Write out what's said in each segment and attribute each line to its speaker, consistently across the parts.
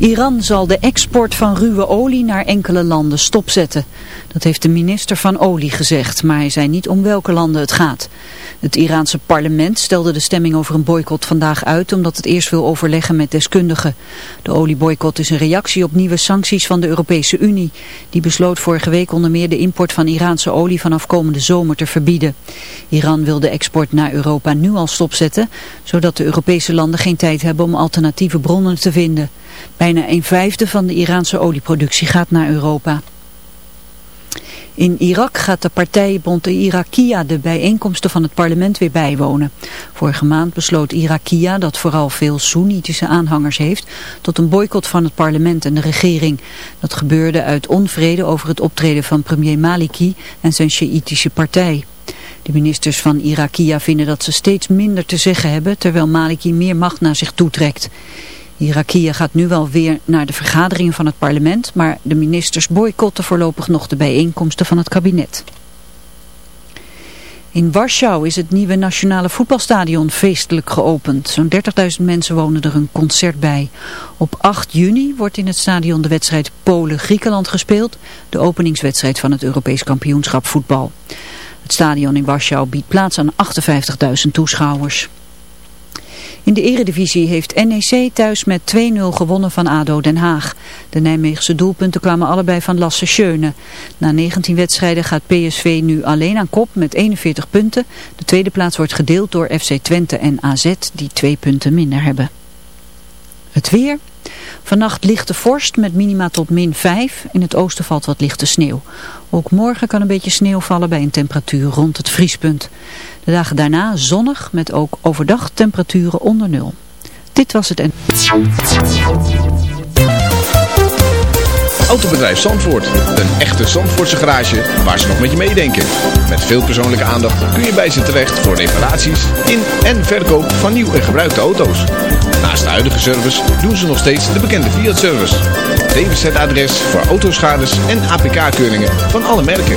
Speaker 1: Iran zal de export van ruwe olie naar enkele landen stopzetten. Dat heeft de minister van Olie gezegd, maar hij zei niet om welke landen het gaat. Het Iraanse parlement stelde de stemming over een boycott vandaag uit omdat het eerst wil overleggen met deskundigen. De olieboycott is een reactie op nieuwe sancties van de Europese Unie. Die besloot vorige week onder meer de import van Iraanse olie vanaf komende zomer te verbieden. Iran wil de export naar Europa nu al stopzetten, zodat de Europese landen geen tijd hebben om alternatieve bronnen te vinden. Bijna een vijfde van de Iraanse olieproductie gaat naar Europa. In Irak gaat de partijbond Irakia de bijeenkomsten van het parlement weer bijwonen. Vorige maand besloot Irakia, dat vooral veel Soenitische aanhangers heeft, tot een boycott van het parlement en de regering. Dat gebeurde uit onvrede over het optreden van premier Maliki en zijn Sjaïtische partij. De ministers van Irakia vinden dat ze steeds minder te zeggen hebben, terwijl Maliki meer macht naar zich toetrekt. Irakia gaat nu wel weer naar de vergaderingen van het parlement, maar de ministers boycotten voorlopig nog de bijeenkomsten van het kabinet. In Warschau is het nieuwe nationale voetbalstadion feestelijk geopend. Zo'n 30.000 mensen wonen er een concert bij. Op 8 juni wordt in het stadion de wedstrijd Polen-Griekenland gespeeld. De openingswedstrijd van het Europees kampioenschap voetbal. Het stadion in Warschau biedt plaats aan 58.000 toeschouwers. In de eredivisie heeft NEC thuis met 2-0 gewonnen van ADO Den Haag. De Nijmeegse doelpunten kwamen allebei van Lasse Schöne. Na 19 wedstrijden gaat PSV nu alleen aan kop met 41 punten. De tweede plaats wordt gedeeld door FC Twente en AZ die twee punten minder hebben. Het weer... Vannacht lichte vorst met minima tot min 5. In het oosten valt wat lichte sneeuw. Ook morgen kan een beetje sneeuw vallen bij een temperatuur rond het vriespunt. De dagen daarna zonnig met ook overdag temperaturen onder nul. Dit was het en...
Speaker 2: Autobedrijf Zandvoort. Een echte Zandvoortse garage waar ze nog met je meedenken. Met veel persoonlijke aandacht kun je bij ze terecht voor reparaties in en verkoop van nieuw en gebruikte auto's. Naast de huidige service doen ze nog steeds de bekende Fiat-service. DWZ-adres voor autoschades en APK-keuringen van alle merken.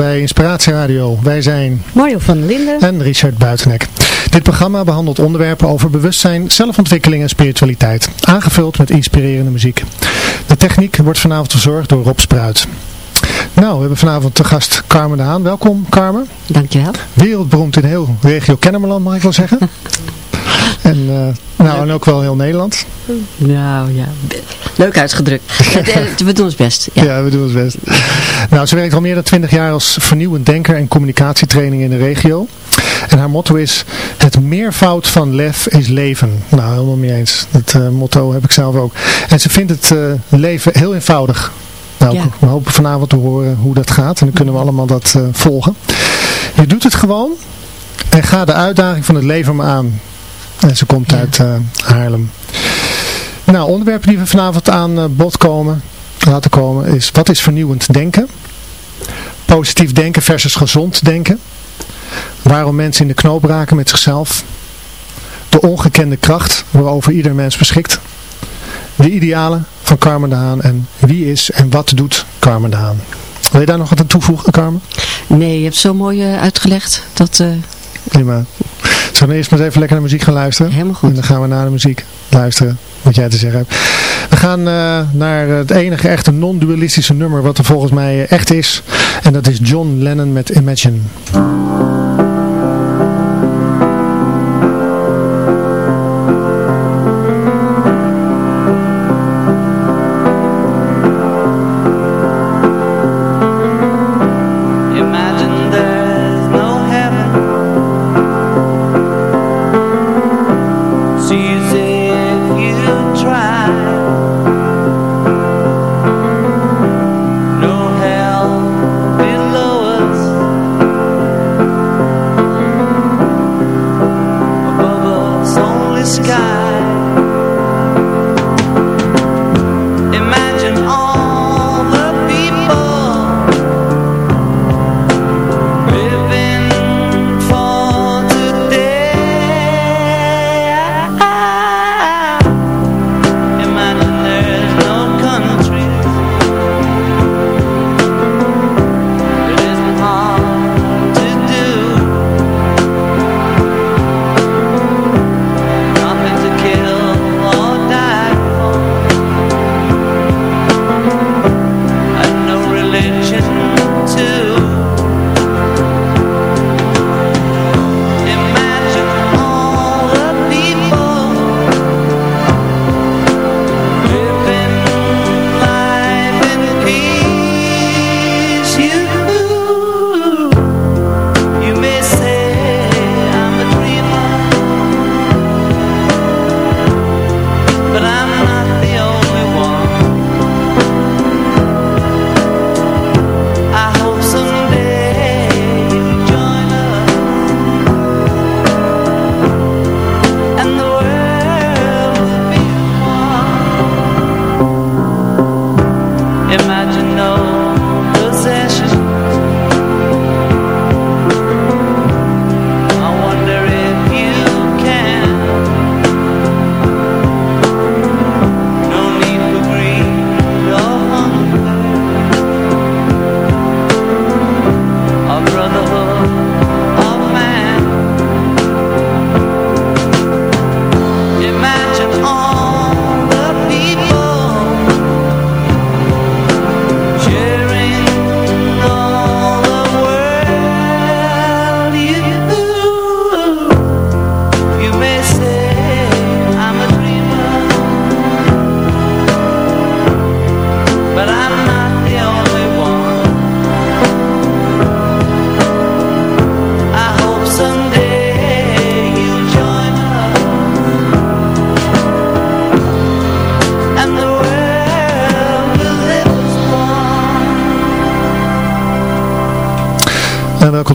Speaker 3: Bij Inspiratie Radio. Wij zijn
Speaker 4: Mario van der Linden
Speaker 3: en Richard Buitenek. Dit programma behandelt onderwerpen over bewustzijn, zelfontwikkeling en spiritualiteit. Aangevuld met inspirerende muziek. De techniek wordt vanavond verzorgd door Rob Spruit. Nou, we hebben vanavond te gast Carmen de Haan. Welkom Carmen.
Speaker 4: Dankjewel.
Speaker 3: Wereldberoemd in heel regio Kennemerland mag ik wel zeggen. en, uh, nou, en ook wel heel Nederland.
Speaker 4: Nou ja, leuk uitgedrukt. we doen ons best. Ja.
Speaker 3: ja. we doen ons best. Nou, ze werkt al meer dan twintig jaar als vernieuwend denker en communicatietraining in de regio. En haar motto is, het meervoud van lef is leven. Nou, helemaal mee eens. Dat uh, motto heb ik zelf ook. En ze vindt het uh, leven heel eenvoudig. Nou, ja. we hopen vanavond te horen hoe dat gaat. En dan kunnen we allemaal dat uh, volgen. Je doet het gewoon. En ga de uitdaging van het leven maar aan. En ze komt ja. uit Haarlem. Nou, onderwerpen die we vanavond aan uh, bod komen, laten komen is wat is vernieuwend denken? Positief denken versus gezond denken. Waarom mensen in de knoop raken met zichzelf. De ongekende kracht waarover ieder mens beschikt. De idealen van Carmen de Haan en wie is en wat doet Carmen de Haan. Wil je daar nog wat aan toevoegen, Carmen?
Speaker 4: Nee, je hebt zo mooi uh, uitgelegd. Dat, uh...
Speaker 3: Prima. Zullen we eerst maar eens even lekker naar muziek gaan luisteren?
Speaker 4: Helemaal goed.
Speaker 3: En dan gaan we naar de muziek luisteren, wat jij te zeggen hebt. We gaan uh, naar het enige echte non-dualistische nummer wat er volgens mij echt is. En dat is John Lennon met Imagine.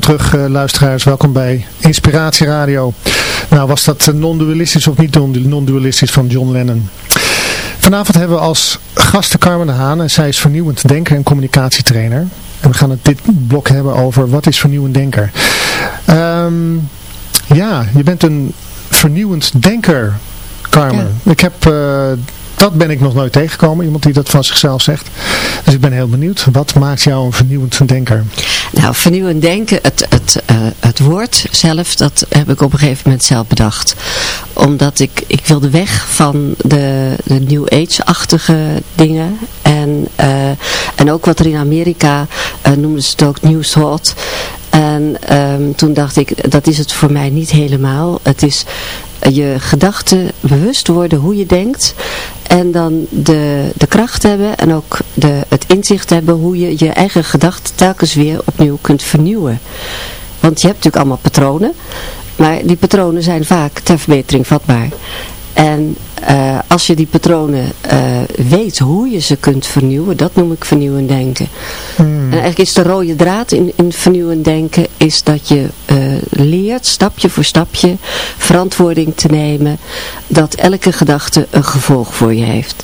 Speaker 3: Terug uh, luisteraars, welkom bij Inspiratie Radio. Nou, was dat non-dualistisch of niet non-dualistisch van John Lennon? Vanavond hebben we als gasten Carmen de Haan en zij is vernieuwend denker en communicatietrainer. En we gaan het dit blok hebben over wat is vernieuwend denker. Um, ja, je bent een vernieuwend denker, Carmen. Ja. Ik heb... Uh, dat ben ik nog nooit tegengekomen, iemand die dat van zichzelf zegt. Dus ik ben heel benieuwd, wat maakt jou een vernieuwend denker?
Speaker 4: Nou, vernieuwend denken, het, het, uh, het woord zelf, dat heb ik op een gegeven moment zelf bedacht. Omdat ik, ik wilde weg van de, de New Age-achtige dingen. En, uh, en ook wat er in Amerika, uh, noemden ze het ook New Thought. En um, toen dacht ik, dat is het voor mij niet helemaal. Het is je gedachten bewust worden hoe je denkt. En dan de, de kracht hebben en ook de, het inzicht hebben hoe je je eigen gedachten telkens weer opnieuw kunt vernieuwen. Want je hebt natuurlijk allemaal patronen. Maar die patronen zijn vaak ter verbetering vatbaar. En uh, als je die patronen uh, weet hoe je ze kunt vernieuwen, dat noem ik vernieuwend denken. Hmm. En eigenlijk is de rode draad in, in vernieuwend denken, is dat je uh, leert, stapje voor stapje, verantwoording te nemen, dat elke gedachte een gevolg voor je heeft.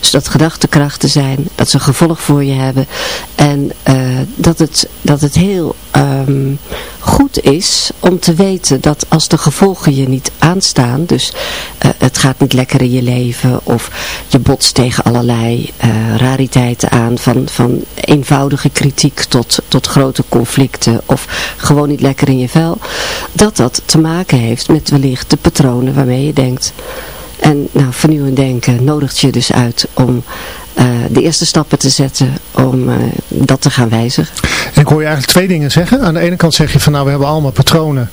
Speaker 4: Dus dat gedachtenkrachten zijn, dat ze gevolg voor je hebben. En uh, dat, het, dat het heel um, goed is om te weten dat als de gevolgen je niet aanstaan, dus uh, het gaat niet lekker in je leven of je botst tegen allerlei uh, rariteiten aan, van, van eenvoudige kritiek tot, tot grote conflicten of gewoon niet lekker in je vel, dat dat te maken heeft met wellicht de patronen waarmee je denkt. En nou, vernieuwend denken nodigt je dus uit om uh, de eerste stappen te zetten om uh, dat te gaan wijzigen.
Speaker 3: En ik hoor je eigenlijk twee dingen zeggen. Aan de ene kant zeg je van nou we hebben allemaal patronen.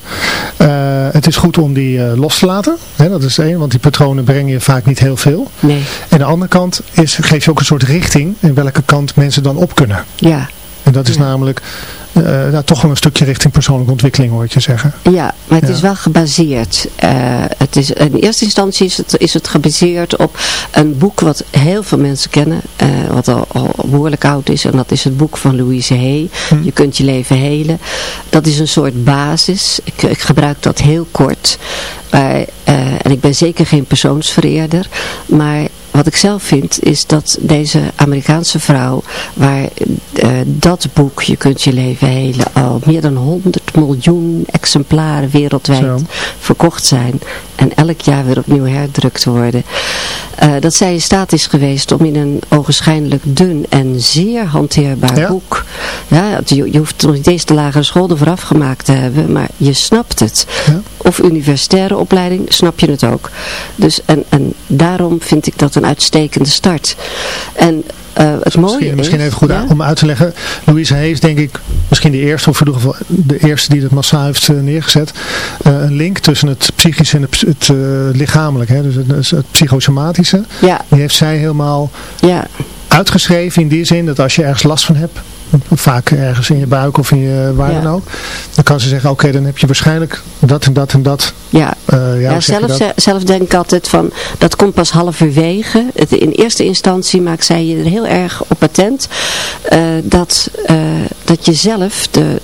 Speaker 3: Uh, het is goed om die los te laten. Hè, dat is één, want die patronen brengen je vaak niet heel veel.
Speaker 4: Nee.
Speaker 3: En de andere kant is, geef je ook een soort richting in welke kant mensen dan op kunnen.
Speaker 4: Ja.
Speaker 3: En dat is ja. namelijk uh, nou, toch wel een stukje richting persoonlijke ontwikkeling hoor ik je zeggen.
Speaker 4: Ja, maar het ja. is wel gebaseerd. Uh, het is, in eerste instantie is het, is het gebaseerd op een boek wat heel veel mensen kennen. Uh, wat al, al behoorlijk oud is. En dat is het boek van Louise Hay. Hm. Je kunt je leven helen. Dat is een soort basis. Ik, ik gebruik dat heel kort. En ik ben zeker geen persoonsvereerder. Maar wat ik zelf vind is dat deze Amerikaanse vrouw, waar uh, dat boek, Je kunt je leven helen, al meer dan 100 miljoen exemplaren wereldwijd Zo. verkocht zijn en elk jaar weer opnieuw herdrukt worden. Uh, dat zij in staat is geweest om in een ogenschijnlijk dun en zeer hanteerbaar
Speaker 3: ja.
Speaker 4: boek, ja, je, je hoeft nog niet eens de lagere school ervoor afgemaakt te hebben, maar je snapt het.
Speaker 3: Ja.
Speaker 4: Of universitaire opleiding, snap je het ook. Dus en, en daarom vind ik dat een uitstekende start. En het mooie
Speaker 3: misschien,
Speaker 4: is...
Speaker 3: Misschien even goed
Speaker 4: ja?
Speaker 3: om uit te leggen. Louise is denk ik misschien de eerste, of in ieder geval de eerste die het massaal heeft uh, neergezet. Uh, een link tussen het psychische en het, het lichamelijke. Hè? Dus het, het psychosomatische.
Speaker 4: Ja.
Speaker 3: Die heeft zij helemaal
Speaker 4: ja.
Speaker 3: uitgeschreven in die zin dat als je ergens last van hebt vaak ergens in je buik of in je waar
Speaker 4: Ja.
Speaker 3: dan ook. Dan kan ze zeggen, oké, dan heb je waarschijnlijk dat en dat en dat.
Speaker 4: Ja,
Speaker 3: Uh, ja,
Speaker 4: zelf,
Speaker 3: dat?
Speaker 4: zelf denk ik altijd van, dat komt pas halverwege. Het, in eerste instantie maakt zij je er heel erg op attent uh, dat, uh, dat je zelf de,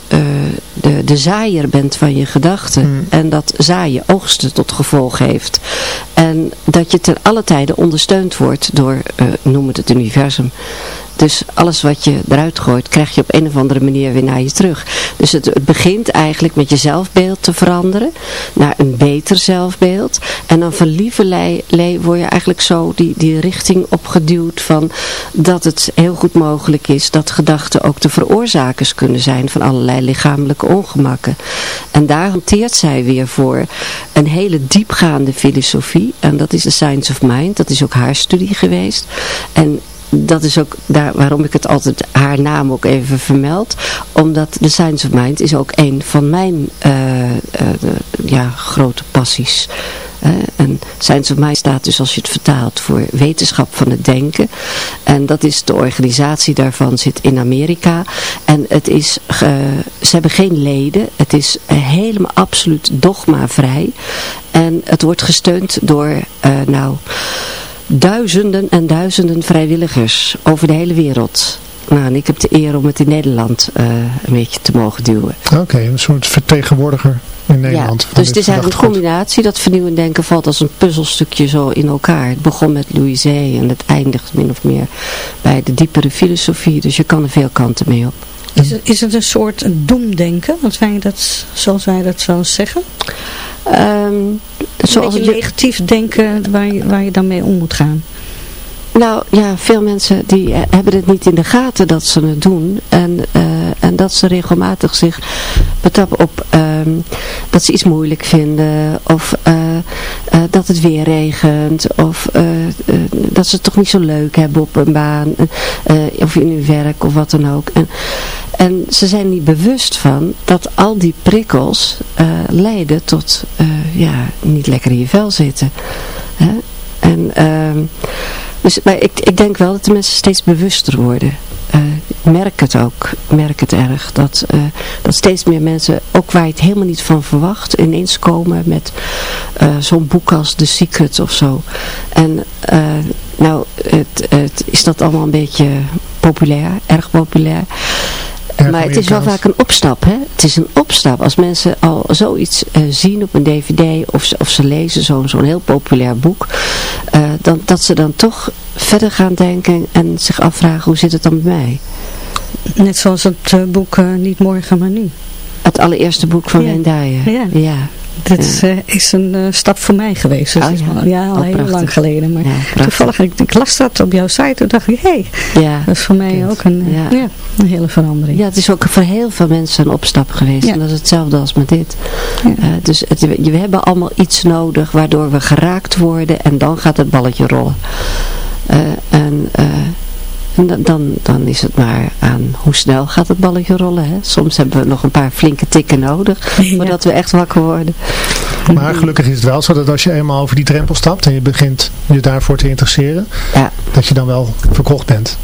Speaker 4: de, de zaaier bent van je gedachten.
Speaker 3: Hmm.
Speaker 4: En dat zaaien oogsten tot gevolg heeft. En dat je ten alle tijden ondersteund wordt door, noem het het universum. Dus alles wat je eruit gooit, krijg je op een of andere manier weer naar je terug. Dus het, begint eigenlijk met je zelfbeeld te veranderen. Naar een beter zelfbeeld. En dan van lieverlei word je eigenlijk zo die, die richting opgeduwd van dat het heel goed mogelijk is dat gedachten ook de veroorzakers kunnen zijn van allerlei lichamelijke ongemakken. En daar hanteert zij weer voor een hele diepgaande filosofie. En dat is de Science of Mind. Dat is ook haar studie geweest. En dat is ook daar waarom ik het altijd haar naam ook even vermeld. Omdat de Science of Mind is ook een van mijn uh, de, ja, grote passies. En Science of Mind staat dus als je het vertaalt voor wetenschap van het denken. En dat is de organisatie daarvan zit in Amerika. En het is, ze hebben geen leden. Het is helemaal absoluut dogmavrij. En het wordt gesteund door, uh, nou duizenden en duizenden vrijwilligers over de hele wereld. Nou, en ik heb de eer om het in Nederland uh, een beetje te mogen duwen.
Speaker 3: Oké, okay, een soort vertegenwoordiger in Nederland.
Speaker 4: Ja, dus het is eigenlijk een combinatie. Dat vernieuwend denken valt als een puzzelstukje zo in elkaar. Het begon met Louise en het eindigt min of meer bij de diepere filosofie. Dus je kan er veel kanten mee op.
Speaker 5: Is het, is het een soort doemdenken, als wij dat, zoals wij dat zo zeggen?
Speaker 4: Um,
Speaker 5: zoals een beetje je... negatief denken waar je, waar je dan mee om moet gaan.
Speaker 4: Nou ja, veel mensen die eh, hebben het niet in de gaten dat ze het doen. En, eh, en dat ze regelmatig zich betappen op ehm, dat ze iets moeilijk vinden. Of eh, dat het weer regent. Of dat ze het toch niet zo leuk hebben op een baan. of in hun werk of wat dan ook. En, en ze zijn niet bewust van dat al die prikkels leiden tot ja, niet lekker in je vel zitten. Hè? En... ehm dus, maar ik, ik denk wel dat de mensen steeds bewuster worden. Ik merk het ook, ik merk het erg, dat, uh, dat steeds meer mensen, ook waar je het helemaal niet van verwacht, ineens komen met uh, zo'n boek als The Secret of zo. En nou, het, het, is dat allemaal een beetje populair, erg populair maar het is wel vaak een opstap. Hè? Het is een opstap. Als mensen al zoiets uh, zien op een dvd of, of ze lezen zo'n zo'n heel populair boek. Uh, dan, dat ze dan toch verder gaan denken en zich afvragen hoe zit het dan bij mij.
Speaker 5: Net zoals het uh, boek Niet Morgen Maar Nu.
Speaker 4: Het allereerste boek van ja.
Speaker 5: Ja. ja. Dit is, uh, is een uh, stap voor mij geweest. Dus oh, ja, ja al oh, heel lang geleden. Maar ja, toevallig, ik, ik, las dat op jouw site. Toen dacht ik, hé, hey, ja, dat is voor mij ook een, ja. een hele verandering.
Speaker 4: Ja, het is ook voor heel veel mensen een opstap geweest. En dat is hetzelfde als met dit. Uh, dus het, we hebben allemaal iets nodig waardoor we geraakt worden. En dan gaat het balletje rollen. en en dan, dan, dan is het maar aan hoe snel gaat het balletje rollen. Hè? Soms hebben we nog een paar flinke tikken nodig voordat we echt wakker worden.
Speaker 3: Maar gelukkig is het wel zo dat als je eenmaal over die drempel stapt en je begint je daarvoor te interesseren, ja. dat je dan wel verkocht bent.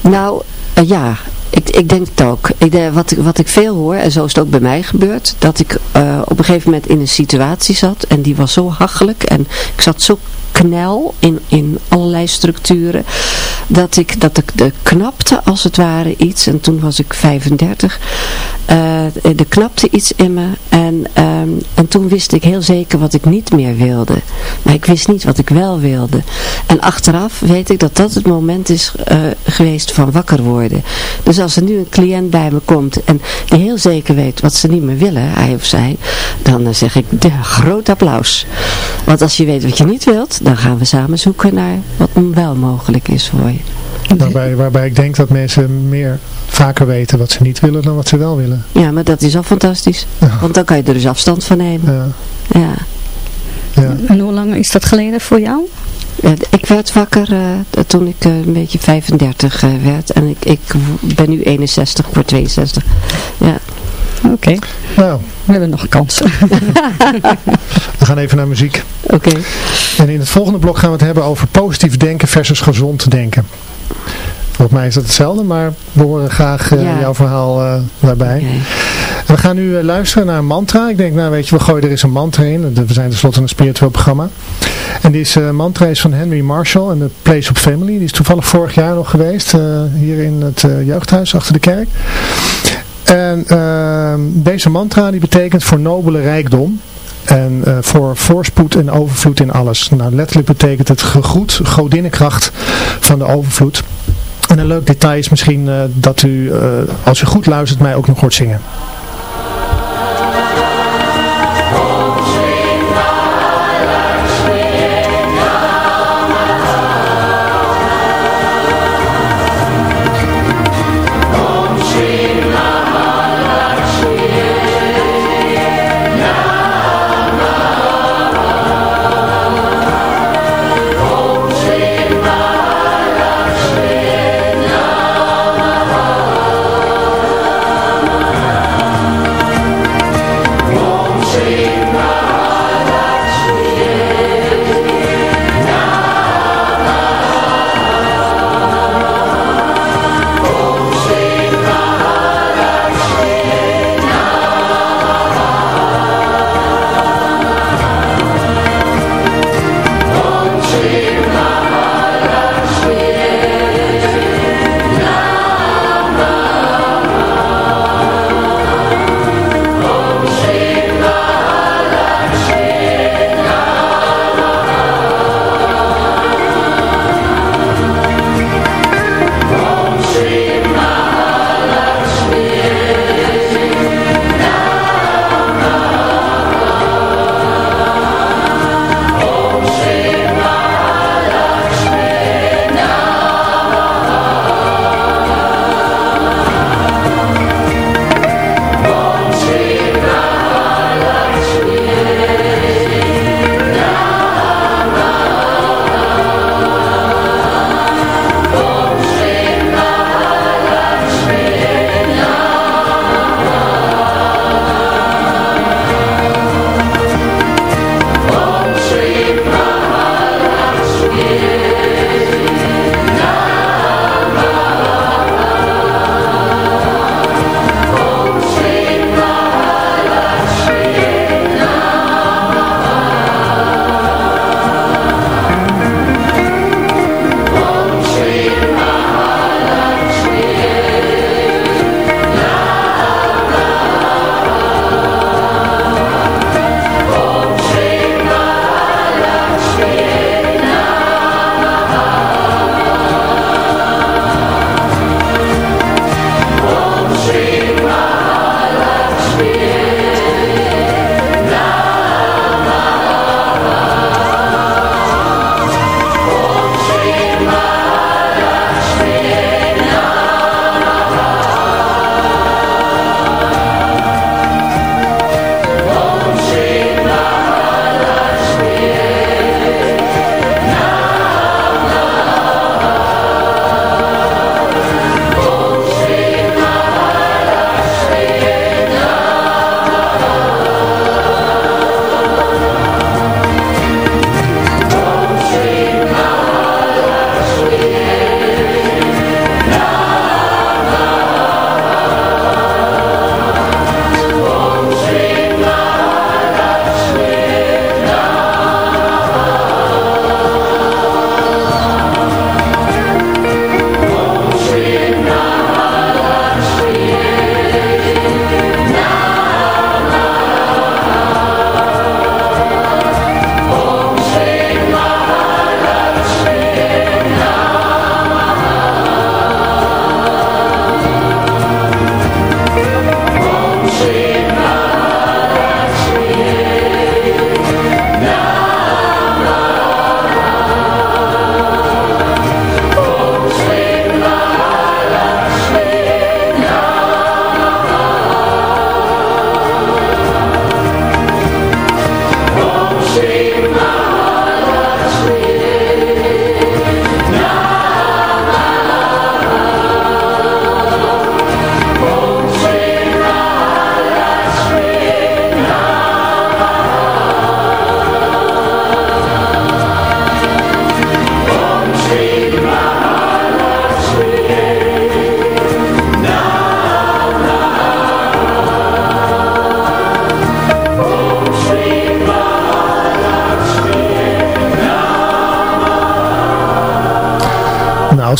Speaker 4: Nou, uh, ja, ik, ik denk het ook. Ik, wat, wat ik veel hoor, en zo is het ook bij mij gebeurd, dat ik uh, op een gegeven moment in een situatie zat en die was zo hachelijk en ik zat zo knel in, in allerlei structuren. Dat ik, dat ik de knapte als het ware iets. En toen was ik 35. Uh, eh, er knapte iets in me. En, ehm, en toen wist ik heel zeker wat ik niet meer wilde. Maar ik wist niet wat ik wel wilde. En achteraf weet ik dat dat het moment is uh, geweest van wakker worden. Dus als er nu een cliënt bij me komt en die heel zeker weet wat ze niet meer willen, hij of zij, dan uh, zeg ik de, groot applaus. Want als je weet wat je niet wilt, dan gaan we samen zoeken naar wat wel mogelijk is voor je.
Speaker 3: Waarbij, waarbij ik denk dat mensen meer vaker weten wat ze niet willen dan wat ze wel willen.
Speaker 4: Ja, maar dat is al fantastisch. Want dan kan je er dus afstand van nemen. Ja. ja.
Speaker 5: ja. En hoe lang is dat geleden voor jou?
Speaker 4: ik werd wakker uh, toen ik uh, een beetje 35 uh, eh, werd. En ik, ik ben nu 61 voor 62. Ja.
Speaker 5: Oké. Okay. Nou. We hebben nog een kans.
Speaker 3: we gaan even naar muziek.
Speaker 4: Oké.
Speaker 3: En in het volgende blok gaan we het hebben over positief denken versus gezond denken. Volgens mij is dat hetzelfde, maar we horen graag uh, jouw verhaal uh, daarbij. Okay. We gaan nu uh, luisteren naar een mantra. Ik denk, nou weet je, we gooien er eens een mantra in. We zijn tenslotte een spiritueel programma. En deze mantra is van Henry Marshall en de Place of Family. Die is toevallig vorig jaar nog geweest, hier in het jeugdhuis achter de kerk. En ehm, deze mantra die betekent voor nobele rijkdom. En uh, voor voorspoed en overvloed in alles. Nou, letterlijk betekent het gegroet, godinnenkracht van de overvloed. En een leuk detail is misschien uh, dat u, uh, als u goed luistert, mij ook nog hoort zingen.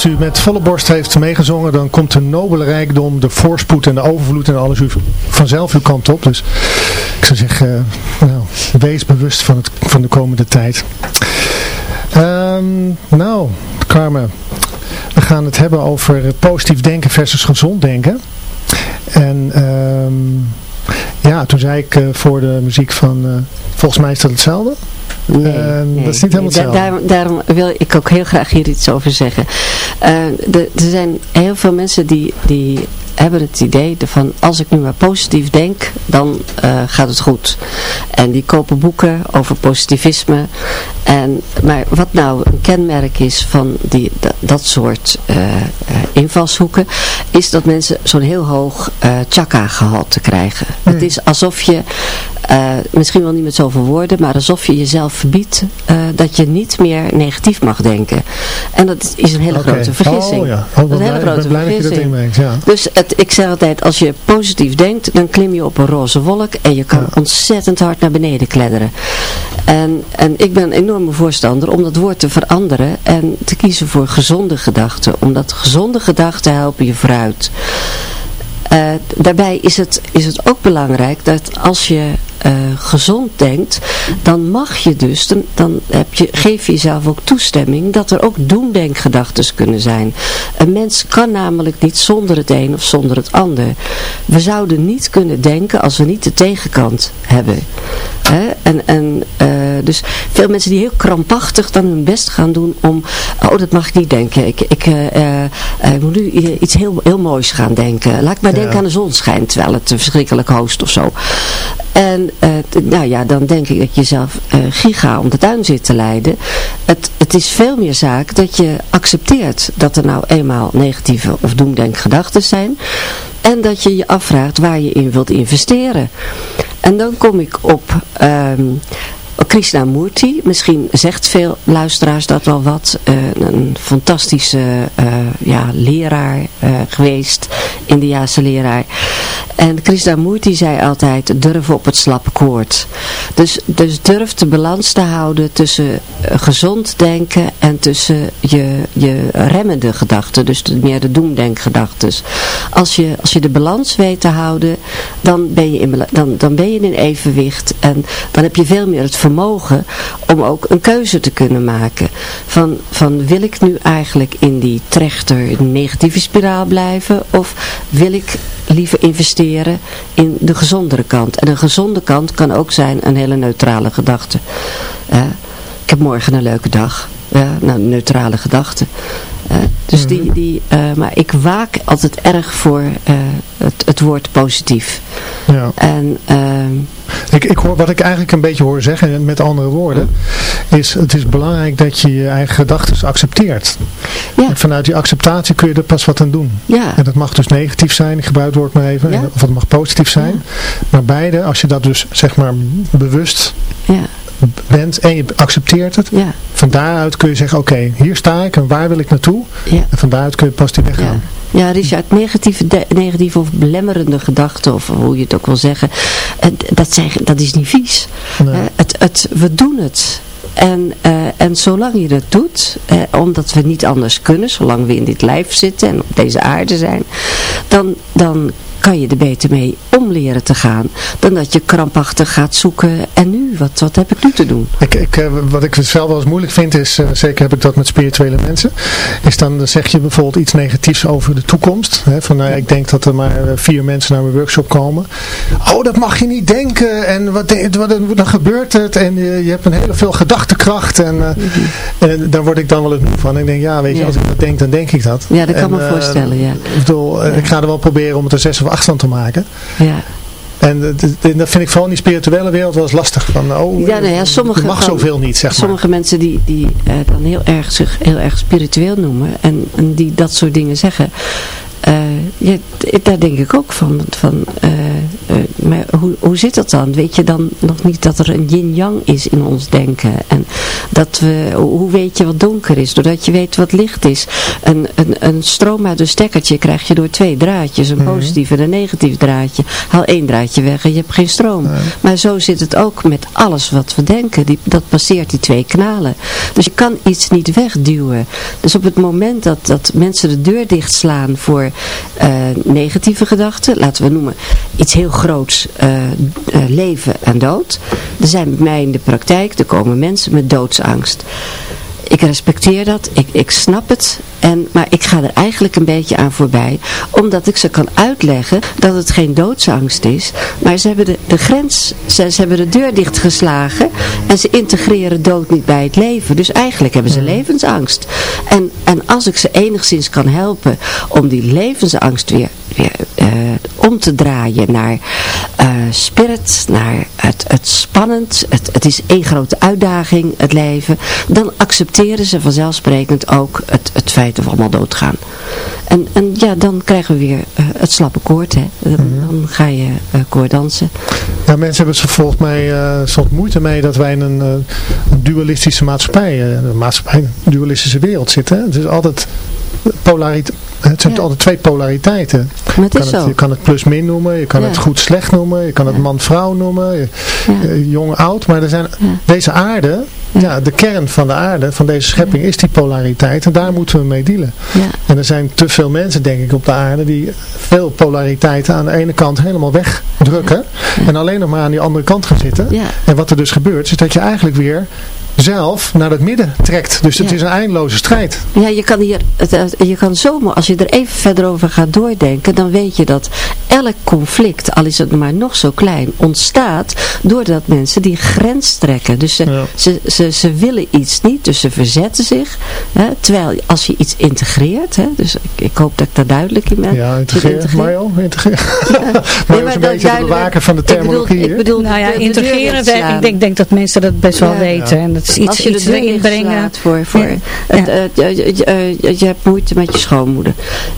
Speaker 3: Als u met volle borst heeft meegezongen, dan komt de nobele rijkdom, de voorspoed en de overvloed en alles u vanzelf uw kant op. Dus ik zou zeggen, nou, wees bewust van, het, van de komende tijd. Um, nou, Carmen, we gaan het hebben over positief denken versus gezond denken. En um, ja, toen zei ik uh, voor de muziek van, uh, volgens mij is dat hetzelfde.
Speaker 4: Nee, nee,
Speaker 3: dat is niet helemaal hetzelfde.
Speaker 4: Daar, daarom wil ik ook heel graag hier iets over zeggen. Uh, de, er zijn heel veel mensen die, die hebben het idee van als ik nu maar positief denk, dan uh, gaat het goed. En die kopen boeken over positivisme. En, maar wat nou een kenmerk is van die, dat, dat soort uh, uh, invalshoeken, is dat mensen zo'n heel hoog chakra-gehalte krijgen.
Speaker 3: Hmm.
Speaker 4: Het is alsof je, misschien wel niet met zoveel woorden, maar alsof je jezelf verbiedt dat je niet meer negatief mag denken. En dat is een hele
Speaker 3: okay.
Speaker 4: grote vergissing.
Speaker 3: Oh, ja. oh,
Speaker 4: dat is een hele grote vergissing.
Speaker 3: Ja.
Speaker 4: Dus het, ik zeg altijd, als je positief denkt, dan klim je op een roze wolk en je kan
Speaker 3: Ja.
Speaker 4: ontzettend hard naar beneden kledderen. En, en ik ben een enorme voorstander om dat woord te veranderen en te kiezen voor gezonde gedachten. Omdat gezonde gedachten helpen je vooruit. Eh, daarbij is het, is het ook belangrijk dat als je eh, gezond denkt, dan mag je dus, dan, dan heb je, geef je jezelf ook toestemming dat er ook doemdenkgedachten kunnen zijn. Een mens kan namelijk niet zonder het een of zonder het ander. We zouden niet kunnen denken als we niet de tegenkant hebben. Hè? En, en, uh, dus veel mensen die heel krampachtig dan hun best gaan doen om, oh dat mag ik niet denken, ik, ik, uh, ik moet nu iets heel, heel moois gaan denken. Laat ik maar
Speaker 3: Ja.
Speaker 4: denken aan de zonschijn, terwijl het verschrikkelijk hoost of zo. En uh, nou ja, dan denk ik dat je zelf giga om de tuin zit te leiden. Het, het is veel meer zaak dat je accepteert dat er nou eenmaal negatieve of doemdenkgedachten zijn. En dat je je afvraagt waar je in wilt investeren. En dan kom ik op... Um, Krishnamurti, misschien zegt veel luisteraars dat wel wat, uh, een fantastische uh, ja, leraar uh, geweest, Indiaanse leraar. En Krishnamurti zei altijd, durf op het slappe koord. Dus, dus durf de balans te houden tussen gezond denken en tussen je, je remmende gedachten, dus meer de doemdenkgedachten. Als je, als je de balans weet te houden, dan ben, je in, dan, dan ben je in evenwicht en dan heb je veel meer het vermogen om ook een keuze te kunnen maken. Van, van wil ik nu eigenlijk in die trechter, negatieve spiraal blijven of wil ik liever investeren in de gezondere kant. En een gezonde kant kan ook zijn een hele neutrale gedachte. Uh, ik heb morgen een leuke dag. Ja, nou, neutrale gedachten. Dus die, die, uh, maar ik waak altijd erg voor uh, het, het woord positief.
Speaker 3: Ja.
Speaker 4: En,
Speaker 3: ik, ik hoor, wat ik eigenlijk een beetje hoor zeggen, met andere woorden, is het is belangrijk dat je je eigen gedachten accepteert.
Speaker 4: Ja.
Speaker 3: En vanuit die acceptatie kun je er pas wat aan doen.
Speaker 4: Ja.
Speaker 3: En dat mag dus negatief zijn, ik gebruik het woord maar even,
Speaker 4: Ja.
Speaker 3: of het mag positief zijn. Maar beide, als je dat dus zeg maar bewust
Speaker 4: ja.
Speaker 3: Bent en je accepteert het,
Speaker 4: Ja.
Speaker 3: van daaruit kun je zeggen, oké, hier sta ik en waar wil ik naartoe?
Speaker 4: Ja.
Speaker 3: En van daaruit kun je positief weggaan.
Speaker 4: Ja, Richard, negatieve, de, negatieve of belemmerende gedachten, of hoe je het ook wil zeggen, dat, zijn, dat is niet vies.
Speaker 3: Nee.
Speaker 4: Uh, het, het, we doen het. En, uh, en zolang je dat doet, uh, omdat we niet anders kunnen, zolang we in dit lijf zitten en op deze aarde zijn, dan, dan kan je er beter mee om leren te gaan, dan dat je krampachtig gaat zoeken, en nu, wat, wat heb ik nu te doen?
Speaker 3: Ik, ik, uh, wat ik zelf wel eens moeilijk vind is, zeker heb ik dat met spirituele mensen, is dan zeg je bijvoorbeeld iets negatiefs over de toekomst. Hè, van nou, ik denk dat er maar vier mensen naar mijn workshop komen. Oh, dat mag je niet denken en wat, wat, dan gebeurt het en je, je hebt een hele veel gedachtekracht en, mm -hmm. en daar word ik dan wel eens moe van. Ik denk, ja, weet je, ja. als ik dat denk, dan denk ik dat.
Speaker 4: Ja, dat kan
Speaker 3: en,
Speaker 4: me voorstellen, ja.
Speaker 3: Ik bedoel, ja. ik ga er wel proberen om het een zes of acht te maken.
Speaker 4: Ja.
Speaker 3: En dat vind ik vooral in die spirituele wereld wel eens lastig. Van, oh,
Speaker 4: ja, nou ja, sommige
Speaker 3: mag zoveel niet, zeg maar.
Speaker 4: Sommige mensen die, die uh, dan heel erg, zich heel erg spiritueel noemen en, en die dat soort dingen zeggen, ja, daar denk ik ook van. van uh, maar hoe, hoe zit dat dan? Weet je dan nog niet dat er een yin-yang is in ons denken? En dat we, hoe weet je wat donker is? Doordat je weet wat licht is. Een, een, een stroom uit een stekkertje krijg je door twee draadjes. Een mhm. positief en een negatief draadje. Haal één draadje weg en je hebt geen stroom. Maar zo zit het ook met alles wat we denken. Die, dat passeert die twee kanalen. Dus je kan iets niet wegduwen. Dus op het moment dat, dat mensen de deur dichtslaan voor uh, negatieve gedachten, laten we noemen iets heel groots, uh, uh, leven en dood. Er zijn bij mij in de praktijk, er komen mensen met doodsangst ik respecteer dat, ik, ik snap het, en, maar ik ga er eigenlijk een beetje aan voorbij, omdat ik ze kan uitleggen dat het geen doodsangst is, maar ze hebben de, de grens, ze, ze hebben de deur dichtgeslagen en ze integreren dood niet bij het leven. Dus eigenlijk hebben ze hmm. levensangst. En, en als ik ze enigszins kan helpen om die levensangst weer, om te draaien naar uh, spirit, naar het, het spannend, het, het is één grote uitdaging, het leven, dan accepteren ze vanzelfsprekend ook het, het feit dat we allemaal doodgaan. En, en ja, dan krijgen we weer uh, het slappe koord, hè. Dan, dan ga je uh, koorddansen.
Speaker 3: Ja, mensen hebben volgens mij uh, soms moeite mee dat wij in een, een dualistische maatschappij, een maatschappij, een dualistische wereld zitten. Het is altijd polariteit het zijn altijd twee polariteiten.
Speaker 4: Maar het is zo.
Speaker 3: je kan het plus-min noemen, je kan het goed-slecht noemen, je kan het man-vrouw noemen, jong-oud. Maar er zijn, deze aarde, ja. de kern van de aarde, van deze schepping, is die polariteit. En daar moeten we mee dealen. En er zijn te veel mensen, denk ik, op de aarde die veel polariteiten aan de ene kant helemaal wegdrukken. En alleen nog maar aan die andere kant gaan zitten. En wat er dus gebeurt, is dat je eigenlijk weer zelf naar het midden trekt. Dus het is een eindeloze strijd.
Speaker 4: Ja, je kan hier, je kan zomaar, als je er even verder over gaat doordenken, dan weet je dat elk conflict, al is het maar nog zo klein, ontstaat doordat mensen die grens trekken. Dus ze, ze, ze, ze, willen iets niet, dus ze verzetten zich. Hè, terwijl als je iets integreert, hè, dus ik, ik hoop dat ik daar duidelijk in ben.
Speaker 3: Ja, integreer, Mario, integreer. maar is een beetje de bewaker van de terminologie.
Speaker 5: Ik bedoel, ik bedoel nou ja, integreren, ik denk, denk dat mensen dat best wel weten. En is iets,
Speaker 4: als je
Speaker 5: iets
Speaker 4: erin brengen. Voor, voor het, je, je hebt moeite met je schoonmoeder.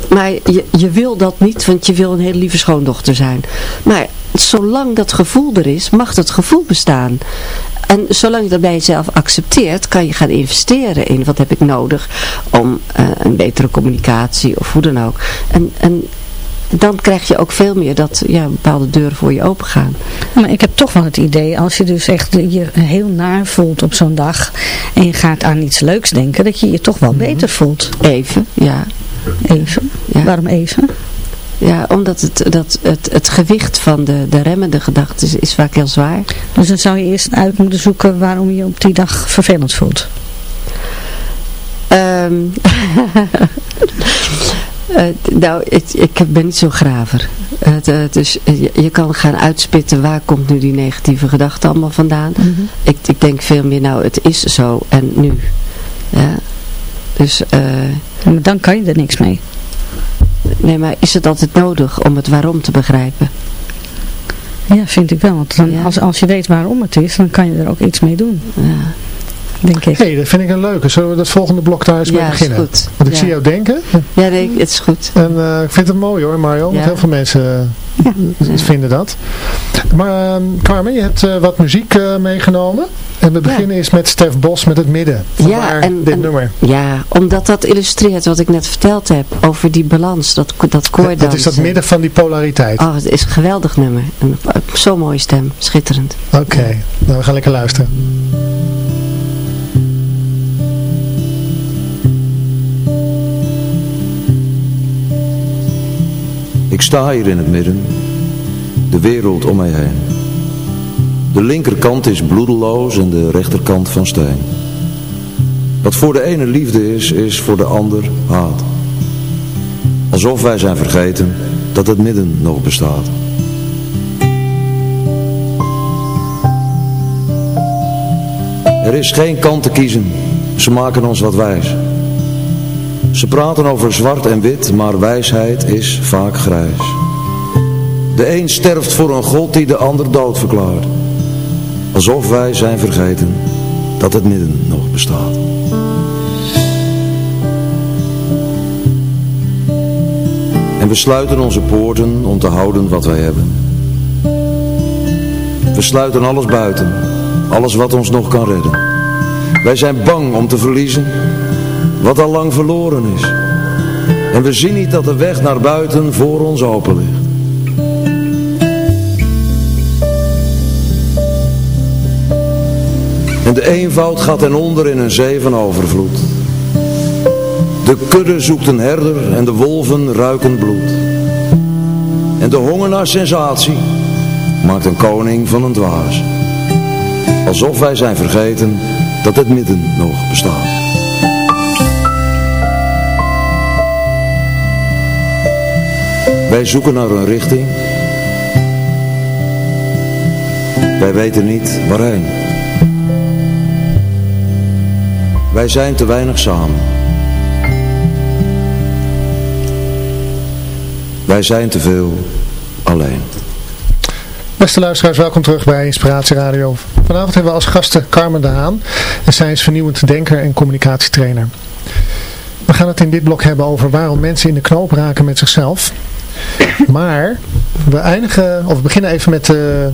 Speaker 4: Maar je, je wil dat niet, want je wil een hele lieve schoondochter zijn. Maar zolang dat gevoel er is, mag dat gevoel bestaan. En zolang je dat bij jezelf accepteert, kan je gaan investeren in wat heb ik nodig om uh, een betere communicatie of hoe dan ook. En, en dan krijg je ook veel meer dat ja, bepaalde deuren voor je open gaan.
Speaker 5: Maar ik heb toch wel het idee, als je dus echt je heel naar voelt op zo'n dag en je gaat aan iets leuks denken, dat je je toch wel mhm. beter voelt.
Speaker 4: Even, ja.
Speaker 5: Even? Ja. Waarom even?
Speaker 4: Ja, omdat het, dat, het, het gewicht van de, de remmende gedachten is, is vaak heel zwaar.
Speaker 5: Dus dan zou je eerst uit moeten zoeken waarom je op die dag vervelend voelt.
Speaker 4: Um, nou, ik, ik ben niet zo'n graver. Uh, dus je, je, kan gaan uitspitten waar komt nu die negatieve gedachte allemaal vandaan. Mm -hmm. ik, ik denk veel meer, nou het is zo en nu. Ja. Dus,
Speaker 5: maar dan kan je er niks mee.
Speaker 4: Nee, maar is het altijd nodig om het waarom te begrijpen?
Speaker 5: Ja, vind ik wel. Want dan, ja. als, als je weet waarom het is, dan kan je er ook iets mee doen. Ja denk ik.
Speaker 3: hey, dat vind ik een leuke. Zullen we dat volgende blok daar eens mee beginnen?
Speaker 4: Goed.
Speaker 3: Want ik zie jou denken.
Speaker 4: Ja, nee, het is goed.
Speaker 3: En uh, ik vind het mooi hoor, Mario. Want heel veel mensen uh, vinden dat. Maar uh, Carmen, je hebt uh, wat muziek meegenomen. En we beginnen eens met Stef Bos met het midden.
Speaker 4: ja, en, dit nummer. Ja, omdat dat illustreert wat ik net verteld heb over die balans, dat, dat koordans.
Speaker 3: Dat is dat midden van die polariteit.
Speaker 4: Oh, het is een geweldig nummer. Zo'n mooie stem, schitterend.
Speaker 3: Oké, nou we gaan lekker luisteren.
Speaker 6: Sta hier in het midden, de wereld om mij heen. De linkerkant is bloedeloos en de rechterkant van steen. Wat voor de ene liefde is, is voor de ander haat. Alsof wij zijn vergeten dat het midden nog bestaat. Er is geen kant te kiezen, ze maken ons wat wijs. Ze praten over zwart en wit, maar wijsheid is vaak grijs. De een sterft voor een God die de ander dood verklaart. Alsof wij zijn vergeten dat het midden nog bestaat. En we sluiten onze poorten om te houden wat wij hebben. We sluiten alles buiten, alles wat ons nog kan redden. Wij zijn bang om te verliezen wat al lang verloren is. En we zien niet dat de weg naar buiten voor ons open ligt. En de eenvoud gaat ten onder in een zee van overvloed. De kudde zoekt een herder en de wolven ruiken bloed. En de honger naar sensatie maakt een koning van een dwaas. Alsof wij zijn vergeten dat het midden nog bestaat. Wij zoeken naar een richting. Wij weten niet waarheen. Wij zijn te weinig samen. Wij zijn te veel alleen.
Speaker 3: Beste luisteraars, welkom terug bij Inspiratie Radio. Vanavond hebben we als gasten Carmen de Haan. En zij is vernieuwend denker en communicatietrainer. We gaan het in dit blok hebben over waarom mensen in de knoop raken met zichzelf. Maar we eindigen, of we beginnen even met de,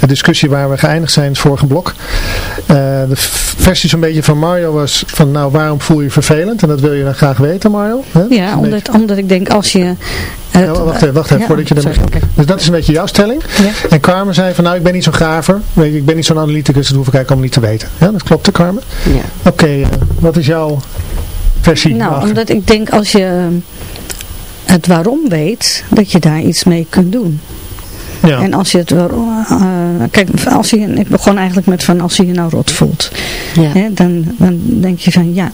Speaker 3: de discussie waar we geëindigd zijn in het vorige blok. Uh, de versie zo'n beetje van Mario was van nou waarom voel je je vervelend? En dat wil je dan graag weten Mario.
Speaker 5: Hè? Ja, omdat, omdat ik denk als je...
Speaker 3: ja, wacht even, wacht even ja, voordat je okay. Dus dat is een beetje jouw stelling. Ja. En Carmen zei van nou ik ben niet zo'n graver. Ik ben niet zo'n analyticus, dat hoef ik eigenlijk allemaal niet te weten. Ja, dat klopt Carmen?
Speaker 4: Ja.
Speaker 3: Oké, okay, uh, wat is jouw versie?
Speaker 5: Nou, omdat ik denk als je het waarom weet, dat je daar iets mee kunt doen.
Speaker 3: Ja.
Speaker 5: En als je het wel, uh, kijk, als je, ik begon eigenlijk met van als je je nou rot voelt.
Speaker 4: Ja.
Speaker 5: Hè, dan, dan denk je van ja,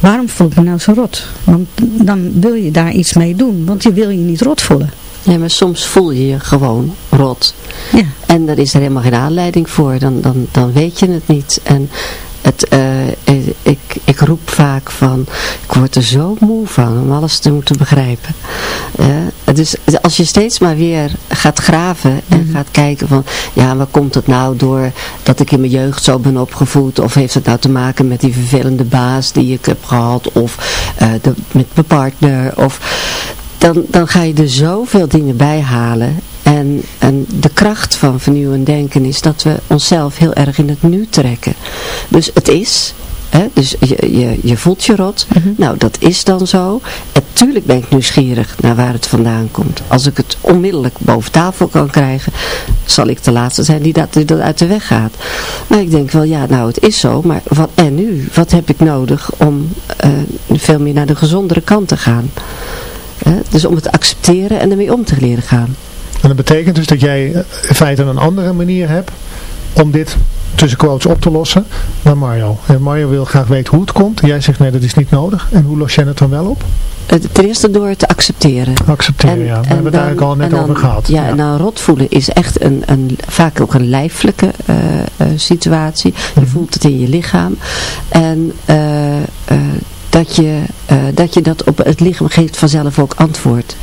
Speaker 5: waarom voel ik me nou zo rot? Want dan wil je daar iets mee doen, want je wil je niet rot voelen.
Speaker 4: Ja, maar soms voel je je gewoon rot.
Speaker 5: Ja.
Speaker 4: En daar is er helemaal geen aanleiding voor, dan, dan, dan weet je het niet. En het, uh, ik, ik roep vaak van, ik word er zo moe van om alles te moeten begrijpen. Uh, dus als je steeds maar weer gaat graven en mm -hmm. gaat kijken van, ja, waar komt het nou door dat ik in mijn jeugd zo ben opgevoed? Of heeft het nou te maken met die vervelende baas die ik heb gehad? Of uh, de, met mijn partner? Of dan, dan ga je er zoveel dingen bij halen. En, en de kracht van vernieuwend denken is dat we onszelf heel erg in het nu trekken. Dus het is, hè, dus je, je, je voelt je rot.
Speaker 5: Mhm.
Speaker 4: Mm -hmm. Nou, dat is dan zo. En tuurlijk ben ik nieuwsgierig naar waar het vandaan komt. Als ik het onmiddellijk boven tafel kan krijgen, zal ik de laatste zijn die dat, die dat uit de weg gaat. Maar ik denk wel, ja, nou het is zo, maar wat en nu? Wat heb ik nodig om uh, veel meer naar de gezondere kant te gaan? Dus om het te accepteren en ermee om te leren gaan.
Speaker 3: En dat betekent dus dat jij in feite een andere manier hebt om dit tussen quotes op te lossen dan Mario. En Mario wil graag weten hoe het komt. Jij zegt nee, dat is niet nodig. En hoe los jij het dan wel op?
Speaker 4: Ten eerste door het te accepteren.
Speaker 3: Accepteren, en, ja. We hebben het eigenlijk al net
Speaker 4: dan,
Speaker 3: over gehad.
Speaker 4: Ja, ja, en dan rot voelen is echt een, een, vaak ook een lijfelijke uh, uh, situatie. Je mm -hmm. voelt het in je lichaam. En uh, dat, je, dat je dat op het lichaam geeft vanzelf ook antwoord.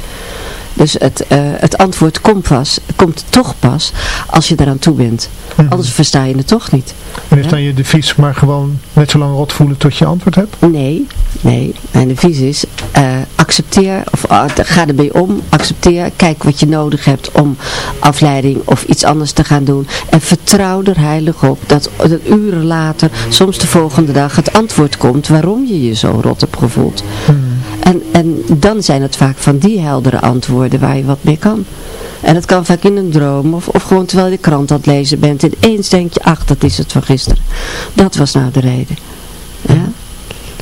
Speaker 4: Dus het, uh, het antwoord komt, pas, komt toch pas als je eraan toe bent. Mm -hmm. Anders versta je het toch niet.
Speaker 3: En is ja? dan je devies maar gewoon net zo lang rot voelen tot je antwoord hebt?
Speaker 4: Nee, nee. Mijn devies is uh, accepteer, of uh, ga erbij om, accepteer, kijk wat je nodig hebt om afleiding of iets anders te gaan doen. En vertrouw er heilig op dat, dat uren later, soms de volgende dag, het antwoord komt waarom je je zo rot hebt gevoeld.
Speaker 3: Mm -hmm.
Speaker 4: En, en dan zijn het vaak van die heldere antwoorden waar je wat mee kan. En dat kan vaak in een droom of, of gewoon terwijl je de krant aan het lezen bent. En ineens denk je, ach dat is het van gisteren. Dat was nou de reden. Ja.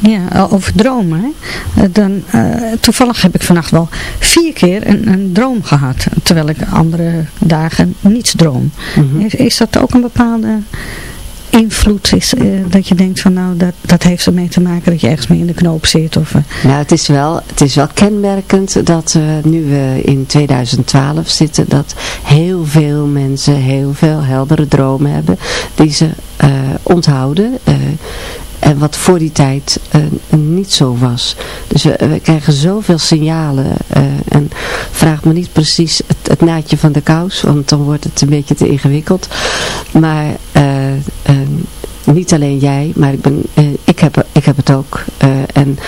Speaker 5: Ja, over dromen. Hè? Dan, uh, toevallig heb ik vannacht wel vier keer een, een, droom gehad. Terwijl ik andere dagen niets droom. Mm -hmm. is, is dat ook een bepaalde invloed is, uh, dat je denkt van nou dat, dat heeft ermee te maken dat je ergens mee in de knoop zit? Of, uh...
Speaker 4: Nou het is, wel, het is wel kenmerkend dat uh, nu we in 2012 zitten dat heel veel mensen heel veel heldere dromen hebben die ze onthouden en wat voor die tijd uh, niet zo was. Dus we, we krijgen zoveel signalen. Uh, en vraag me niet precies het, het, naadje van de kous. Want dan wordt het een beetje te ingewikkeld. Maar uh, niet alleen jij, maar ik, ben, ik, heb, ik heb het ook. en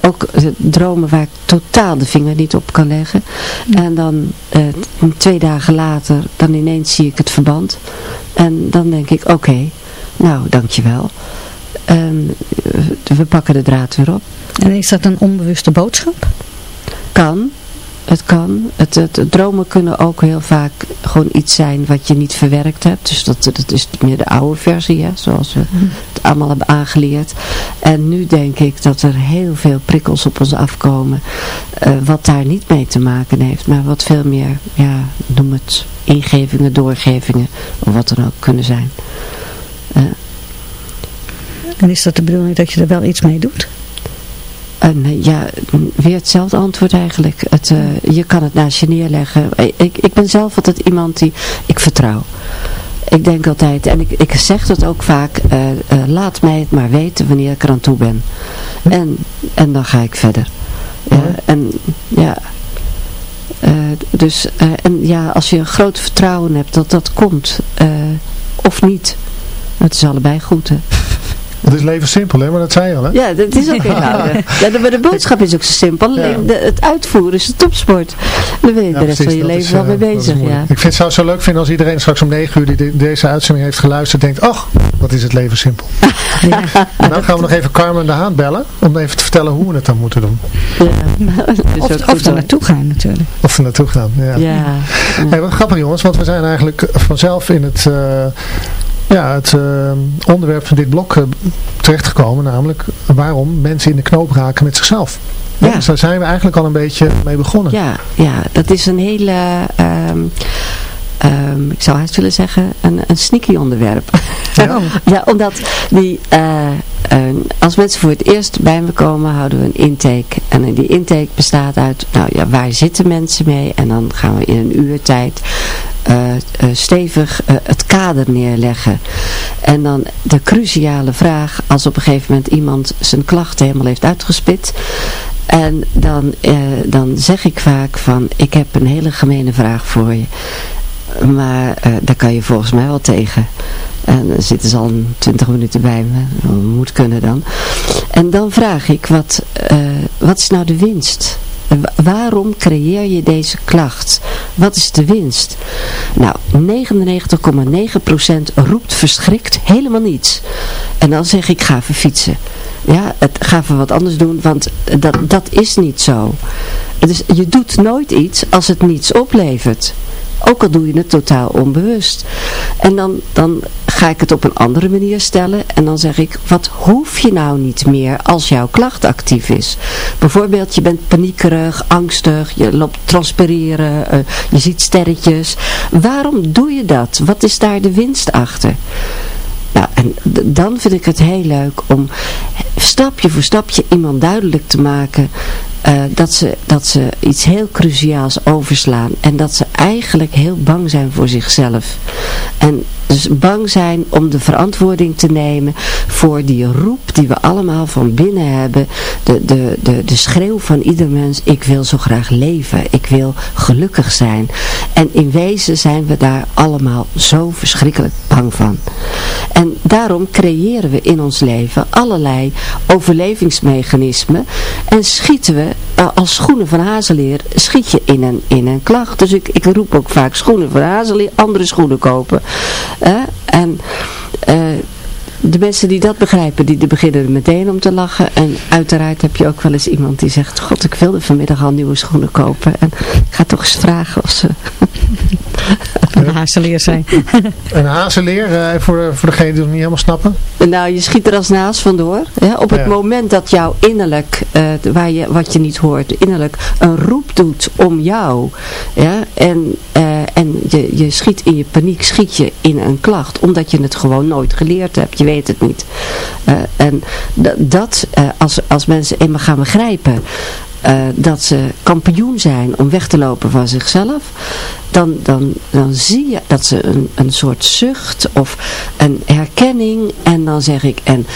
Speaker 4: ook dromen waar ik totaal de vinger niet op kan leggen. En dan twee dagen later, dan ineens zie ik het verband. En dan denk ik, oké, nou dankjewel. En we pakken de draad weer op.
Speaker 5: En is dat een onbewuste boodschap?
Speaker 4: Kan. Het kan. Het, het, dromen kunnen ook heel vaak gewoon iets zijn wat je niet verwerkt hebt. Dus dat, dat is meer de oude versie, hè, zoals we mhm. het allemaal hebben aangeleerd. En nu denk ik dat er heel veel prikkels op ons afkomen. Uh, wat daar niet mee te maken heeft. Maar wat veel meer, ja, noem het ingevingen, doorgevingen. Of wat dan ook kunnen zijn.
Speaker 5: En is dat de bedoeling dat je er wel iets mee doet?
Speaker 4: En ja, weer hetzelfde antwoord eigenlijk. Het, uh, je kan het naast je neerleggen. Ik, ik ben zelf altijd iemand die ik vertrouw. Ik denk altijd, en ik, ik zeg dat ook vaak, uh, uh, laat mij het maar weten wanneer ik er aan toe ben. En, en dan ga ik verder. Ja, en ja, dus en ja, als je een groot vertrouwen hebt dat dat komt, of niet, het is allebei goed hè.
Speaker 3: Het is leven simpel, hè? Maar dat zei je al, hè?
Speaker 4: Ja, dat is ook eenvoudig. Ja, maar de boodschap is ook zo simpel. De, het uitvoeren is de topsport. Daar ben je de rest van je leven wel mee eh, bezig, ja.
Speaker 3: Ik vind, zou het zo leuk vinden als iedereen straks om 9 uur die deze uitzending heeft geluisterd denkt, ach, wat is het leven simpel. Ja. En dan gaan we nog even Carmen de Haan bellen, om even te vertellen hoe we het dan moeten doen.
Speaker 5: Ja. Of, of er naartoe gaan natuurlijk.
Speaker 3: Of er naartoe gaan, ja. ja. Hey, wat grappig jongens, want we zijn eigenlijk vanzelf in het... Uh, ja, het uh, onderwerp van dit blok uh, terechtgekomen, namelijk waarom mensen in de knoop raken met zichzelf. Ja. Dus daar zijn we eigenlijk al een beetje mee begonnen.
Speaker 4: Ja, ja dat is een hele, um, um, ik zou haast willen zeggen, een, een sneaky onderwerp. Ja, ja omdat die, uh, als mensen voor het eerst bij me komen, houden we een intake. En die intake bestaat uit, nou ja, waar zitten mensen mee? En dan gaan we in een uur tijd uh, stevig het kader neerleggen. En dan de cruciale vraag, als op een gegeven moment iemand zijn klachten helemaal heeft uitgespit. En dan, dan zeg ik vaak van, ik heb een hele gemene vraag voor je. Maar daar kan je volgens mij wel tegen. En dan zitten ze al 20 minuten bij me. Moet kunnen dan. En dan vraag ik, wat, wat is nou de winst? Waarom creëer je deze klacht? Wat is de winst? Nou, 99,9% roept verschrikt helemaal niets. En dan zeg ik, ga even fietsen. Ja, het, ga even wat anders doen, want dat, dat is niet zo. Dus je doet nooit iets als het niets oplevert. Ook al doe je het totaal onbewust. En dan, dan ga ik het op een andere manier stellen. En dan zeg ik, wat hoef je nou niet meer als jouw klacht actief is? Bijvoorbeeld, je bent paniekerig, angstig, je loopt transpireren, uh, je ziet sterretjes. Waarom doe je dat? Wat is daar de winst achter? Nou, en dan vind ik het heel leuk om stapje voor stapje iemand duidelijk te maken uh, dat, ze, dat ze iets heel cruciaals overslaan. En dat ze eigenlijk heel bang zijn voor zichzelf. En dus bang zijn om de verantwoording te nemen voor die roep die we allemaal van binnen hebben. De, de, de, de schreeuw van ieder mens, ik wil zo graag leven. Ik wil gelukkig zijn. En in wezen zijn we daar allemaal zo verschrikkelijk bang van. En daarom creëren we in ons leven allerlei overlevingsmechanismen. En schieten we als schoenen van hazeleer, schiet je in een, in een klacht. Dus ik, ik roep ook vaak schoenen van hazeleer, andere schoenen kopen. En uh, de mensen die dat begrijpen, die, beginnen meteen om te lachen. En uiteraard heb je ook wel eens iemand die zegt, god ik wilde vanmiddag al nieuwe schoenen kopen. En ik ga toch eens vragen of ze
Speaker 5: hazeleer zijn.
Speaker 3: een hazeleer, uh, voor, voor degene die het niet helemaal snappen?
Speaker 4: Nou, je schiet er als naast vandoor. Ja, op het moment dat jouw innerlijk, uh, waar je, wat je niet hoort, innerlijk een roep doet om jou. Ja, en uh, en je, je schiet in je paniek, schiet je in een klacht, omdat je het gewoon nooit geleerd hebt. Je weet het niet. en dat, als, als mensen eenmaal gaan begrijpen uh, dat ze kampioen zijn om weg te lopen van zichzelf, dan, dan, dan zie je dat ze een, een soort zucht of een herkenning en dan zeg ik, en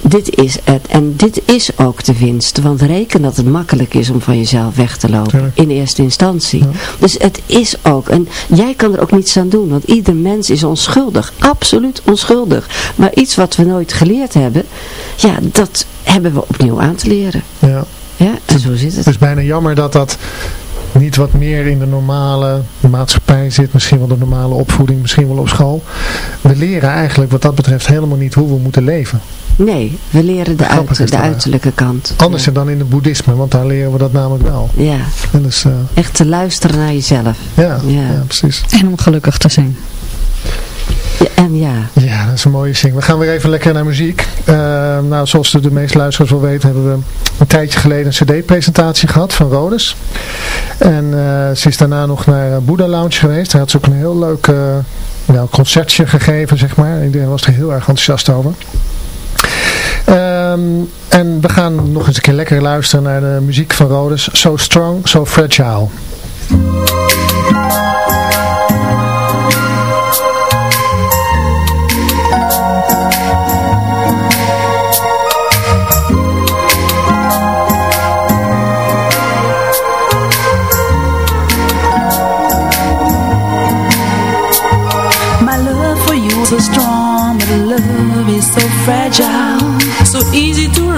Speaker 4: dit is het. En dit is ook de winst. Want reken dat het makkelijk is om van jezelf weg te lopen. In eerste instantie. Dus het is ook. En jij kan er ook niets aan doen. Want ieder mens is onschuldig. Absoluut onschuldig. Maar iets wat we nooit geleerd hebben. Ja, dat hebben we opnieuw aan te leren.
Speaker 3: Ja.
Speaker 4: Ja, en zo zit het.
Speaker 3: Het is bijna jammer dat dat niet wat meer in de normale maatschappij zit, misschien wel de normale opvoeding, misschien wel op school. We leren eigenlijk wat dat betreft helemaal niet hoe we moeten leven.
Speaker 4: Nee, we leren de, uit, de uiterlijke kant.
Speaker 3: Anders dan in het boeddhisme, want daar leren we dat namelijk wel.
Speaker 4: Ja,
Speaker 3: en dus, uh...
Speaker 4: echt te luisteren naar jezelf.
Speaker 3: Ja, ja. precies.
Speaker 5: En om gelukkig te zijn.
Speaker 4: En ja.
Speaker 3: Ja, dat is een mooie zing. We gaan weer even lekker naar muziek. Uh, nou, zoals de, meeste luisteraars wel weten, hebben we een tijdje geleden een cd-presentatie gehad van Rodes. En uh, ze is daarna nog naar Buddha Lounge geweest. Daar had ze ook een heel leuk concertje gegeven, zeg maar. Iedereen was er heel erg enthousiast over. Um, en we gaan nog eens een keer lekker luisteren naar de muziek van Rodes. So Strong, So Fragile.
Speaker 1: Easy to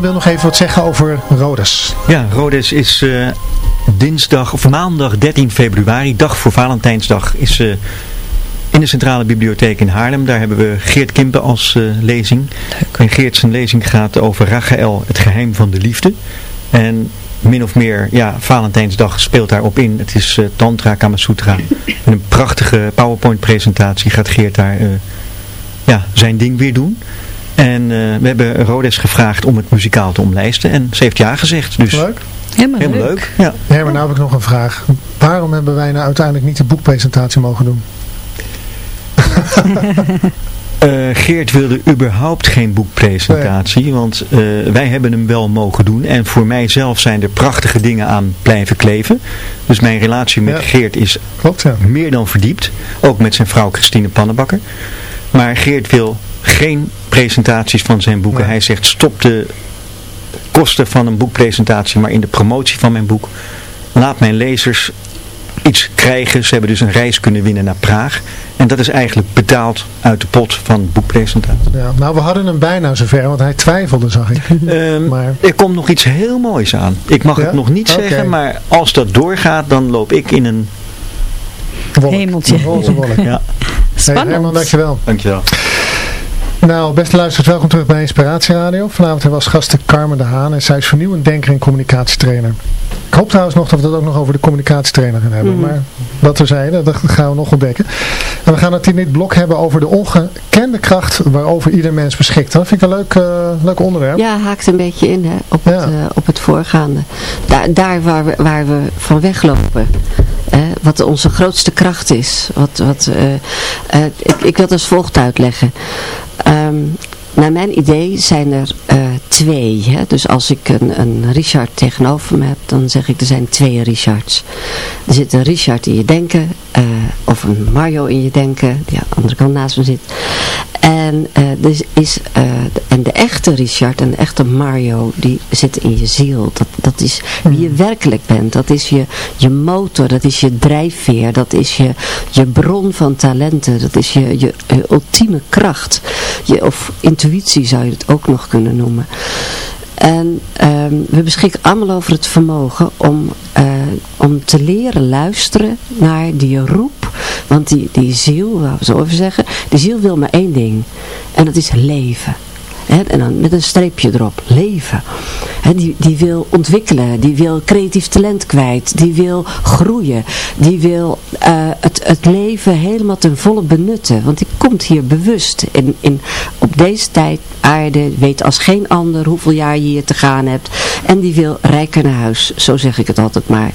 Speaker 3: wil nog even wat zeggen over Rhodes.
Speaker 7: Ja, Rhodes is uh, dinsdag of maandag 13 februari, dag voor Valentijnsdag, is uh, in de Centrale Bibliotheek in Haarlem. Daar hebben we Geert Kimpen als uh, lezing. En Geert zijn lezing gaat over Rachael, het geheim van de liefde. En min of meer, ja, Valentijnsdag speelt daarop in. Het is uh, Tantra Kamasutra. En een prachtige PowerPoint presentatie gaat Geert daar ja, zijn ding weer doen. En uh, we hebben Rodes gevraagd om het muzikaal te omlijsten. En ze heeft ja gezegd. Dus
Speaker 3: leuk.
Speaker 5: Helemaal,
Speaker 7: helemaal leuk. leuk. Ja.
Speaker 3: Herman, nou heb ik nog een vraag. Waarom hebben wij nou uiteindelijk niet de boekpresentatie mogen doen?
Speaker 7: Uh, Geert wilde überhaupt geen boekpresentatie, want uh, wij hebben hem wel mogen doen. En voor mijzelf zijn er prachtige dingen aan blijven kleven. Dus mijn relatie met ja. Geert is
Speaker 3: Klopt, ja.
Speaker 7: meer dan verdiept. Ook met zijn vrouw Christine Pannenbakker. Maar Geert wil geen presentaties van zijn boeken. Nee. Hij zegt stop de kosten van een boekpresentatie, maar in de promotie van mijn boek. Laat mijn lezers iets krijgen. Ze hebben dus een reis kunnen winnen naar Praag. En dat is eigenlijk betaald uit de pot van boekpresentatie.
Speaker 3: Ja, nou, we hadden hem bijna zover, want hij twijfelde, zag ik.
Speaker 7: Um, maar... Er komt nog iets heel moois aan. Ik mag ja? het nog niet okay. zeggen, maar als dat doorgaat, dan loop ik in een...
Speaker 5: Wolk. Hemeltje.
Speaker 3: Een roze wolk.
Speaker 7: ja.
Speaker 3: Spannend. Hey, Herman, dankjewel.
Speaker 7: Dankjewel.
Speaker 3: Nou, beste luisteraars, welkom terug bij Inspiratie Radio. Vanavond hebben we als gasten Carmen de Haan en zij is vernieuwend denker en communicatietrainer. Ik hoop trouwens nog dat we het ook nog over de communicatietrainer gaan hebben, mm. maar wat we zeiden, dat gaan we nog ontdekken. En we gaan het in dit blok hebben over de ongekende kracht waarover ieder mens beschikt. Dat vind ik een leuk, uh, leuk onderwerp.
Speaker 4: Ja, haakt een beetje in hè, op, ja. het, uh, op het voorgaande. Daar, daar waar, we, waar we van weglopen. Hè, wat onze grootste kracht is. Wat, wat, uh, ik, ik wil het als volgt uitleggen. Um, naar mijn idee zijn er uh, twee. Hè? Dus als ik een, een Richard tegenover me heb, dan zeg ik er zijn twee Richards. Er zit een Richard in je denken, uh, of een Mario in je denken, die aan de andere kant naast me zit. En, uh, dus is, en de echte Richard en de echte Mario, die zit in je ziel. Dat, dat is wie je werkelijk bent. Dat is je, je motor, dat is je drijfveer, dat is je, je bron van talenten, dat is je, je, je ultieme kracht. Je, of intuïtie zou je het ook nog kunnen noemen. En um, we beschikken allemaal over het vermogen om, uh, om te leren luisteren naar die roep. Want die, die ziel, laten we zo even zeggen, die ziel wil maar één ding. En dat is leven. En dan met een streepje erop. Leven. Die, die wil ontwikkelen. Die wil creatief talent kwijt. Die wil groeien. Die wil uh, het, het leven helemaal ten volle benutten. Want die komt hier bewust. In, in, op deze tijd aarde weet als geen ander hoeveel jaar je hier te gaan hebt. En die wil rijker naar huis. Zo zeg ik het altijd maar.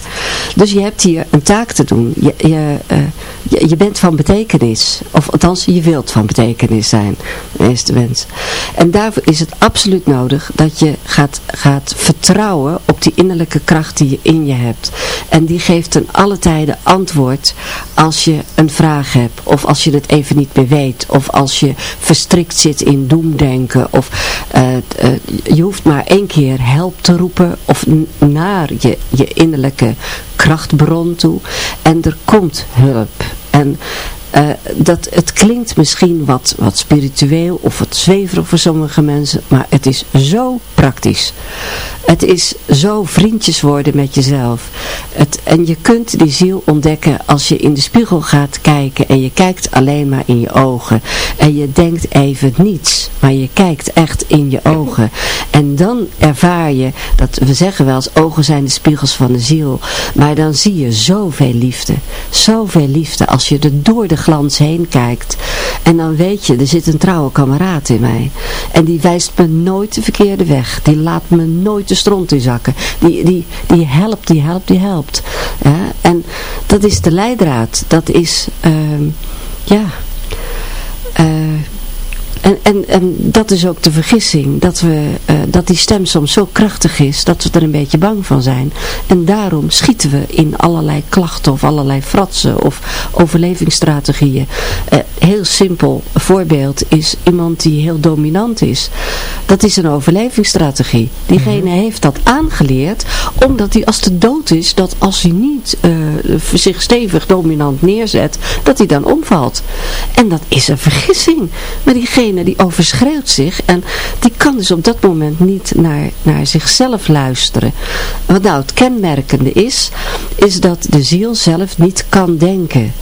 Speaker 4: Dus je hebt hier een taak te doen. Je, je, uh, je, bent van betekenis. Of althans, je wilt van betekenis zijn. De meeste mensen. En daarvoor is het absoluut nodig dat je gaat, gaat vertrouwen op die innerlijke kracht die je in je hebt. En die geeft ten alle tijden antwoord als je een vraag hebt. Of als je het even niet meer weet. Of als je verstrikt zit in doemdenken. Of uh, uh, je hoeft maar één keer help te roepen. Of naar je, je innerlijke krachtbron toe. En er komt hulp. En uh, dat, het klinkt misschien wat, wat spiritueel of wat zweverig voor sommige mensen, maar het is zo praktisch. Het is zo vriendjes worden met jezelf. Het, en je kunt die ziel ontdekken als je in de spiegel gaat kijken en je kijkt alleen maar in je ogen. En je denkt even niets, maar je kijkt echt in je ogen. En dan ervaar je, dat we zeggen wel eens ogen zijn de spiegels van de ziel. Maar dan zie je zoveel liefde. Zoveel liefde als je er door de glans heen kijkt. En dan weet je, er zit een trouwe kameraad in mij. En die wijst me nooit de verkeerde weg. Die laat me nooit de stront in zakken. Die, die, die helpt, die helpt, die helpt. En dat is de leidraad. Dat is, uh, ja... Uh, en, en, en dat is ook de vergissing, dat, we, uh, dat die stem soms zo krachtig is, dat we er een beetje bang van zijn. En daarom schieten we in allerlei klachten of allerlei fratsen of overlevingsstrategieën. Uh, heel simpel voorbeeld is iemand die heel dominant is. Dat is een overlevingsstrategie. Diegene mm -hmm. heeft dat aangeleerd, omdat hij als de dood is, dat als hij niet uh, zich stevig dominant neerzet, dat hij dan omvalt. En dat is een vergissing. Maar diegene die overschreeuwt zich en die kan dus op dat moment niet naar, naar zichzelf luisteren. Wat nou het kenmerkende is, is dat de ziel zelf niet kan denken.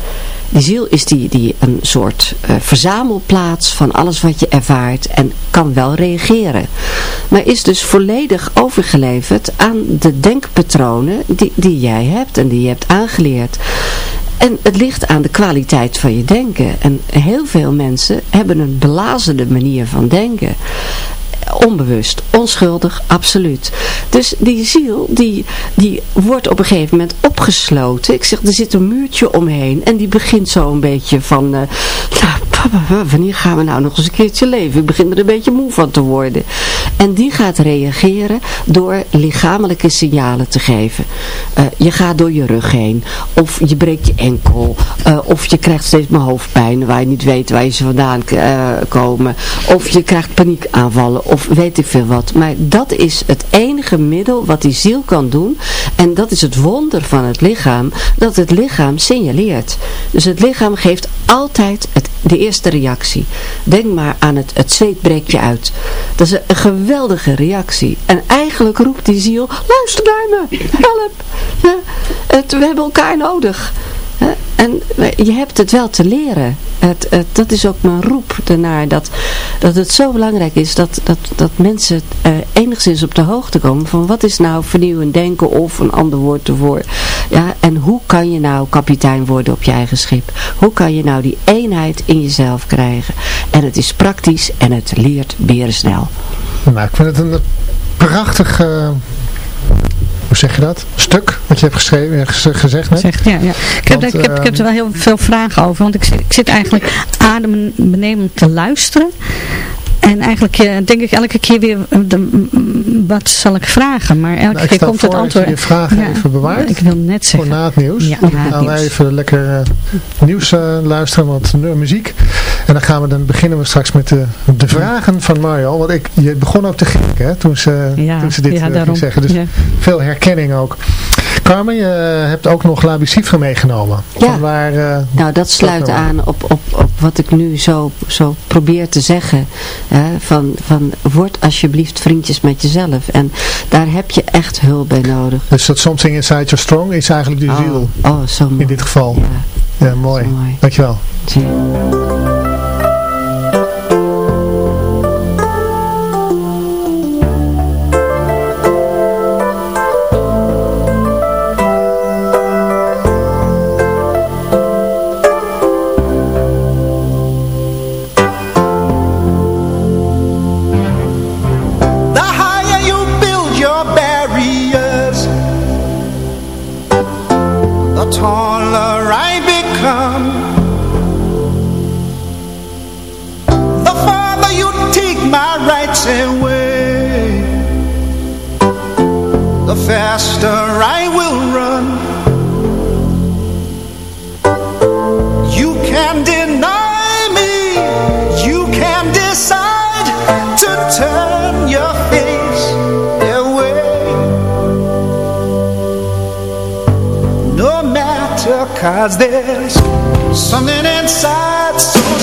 Speaker 4: Die ziel is die, die een soort uh, verzamelplaats van alles wat je ervaart en kan wel reageren. Maar is dus volledig overgeleverd aan de denkpatronen die, die jij hebt en die je hebt aangeleerd. En het ligt aan de kwaliteit van je denken. En heel veel mensen hebben een belazende manier van denken onbewust, onschuldig, absoluut. Dus die ziel, die, die wordt op een gegeven moment opgesloten. Ik zeg, er zit een muurtje omheen en die begint zo een beetje van, uh, nou, wanneer gaan we nou nog eens een keertje leven? Ik begin er een beetje moe van te worden. En die gaat reageren door lichamelijke signalen te geven. Uh, je gaat door je rug heen, of je breekt je enkel, uh, of je krijgt steeds maar hoofdpijn waar je niet weet waar je ze vandaan komen, of je krijgt paniekaanvallen, of weet ik veel wat. Maar dat is het enige middel wat die ziel kan doen. En dat is het wonder van het lichaam, dat het lichaam signaleert. Dus het lichaam geeft altijd het, de eerste reactie. Denk maar aan het, het zweet breekt je uit. Dat is een geweldige reactie. En eigenlijk roept die ziel, luister naar me, help. Ja, we hebben elkaar nodig. En je hebt het wel te leren. Het, dat is ook mijn roep ernaar. Dat, dat het zo belangrijk is dat, dat, dat mensen uh, enigszins op de hoogte komen van wat is nou vernieuwend denken of een ander woord ervoor. Ja, en hoe kan je nou kapitein worden op je eigen schip? Hoe kan je nou die eenheid in jezelf krijgen? En het is praktisch en het leert snel.
Speaker 3: Nou, ik vind het een prachtig... Uh hoe zeg je dat? Stuk wat je hebt geschreven, eh, gezegd net.
Speaker 5: Ja, ja. Ik, heb, ik, heb, ik heb er wel heel veel vragen over, want ik zit, ik zit eigenlijk adembenemend te luisteren. En eigenlijk uh, denk ik elke keer weer, de, wat zal ik vragen? Maar elke nou, keer komt het antwoord.
Speaker 3: je vragen ja, even bewaard.
Speaker 5: Ik wil net zeggen.
Speaker 3: Voor na het nieuws. Ja, na gaan wij even lekker uh, nieuws luisteren, wat muziek. En dan gaan we dan beginnen we straks met de, de vragen van Mario. Want ik, je begon ook te grinniken hè, toen, ze, toen ze dit ging zeggen. Dus veel herkenning ook. Carmen, je hebt ook nog La meegenomen.
Speaker 4: Ja, waar, nou dat sluit aan op, op, op wat ik nu zo, zo probeer te zeggen. Hè, van, van word alsjeblieft vriendjes met jezelf. En daar heb je echt hulp bij nodig.
Speaker 3: Dus dat Something Inside Your Strong is eigenlijk die
Speaker 4: oh,
Speaker 3: ziel.
Speaker 4: Oh, zo mooi.
Speaker 3: In dit geval. Ja, ja mooi. mooi. Dankjewel.
Speaker 8: Cause there's something inside so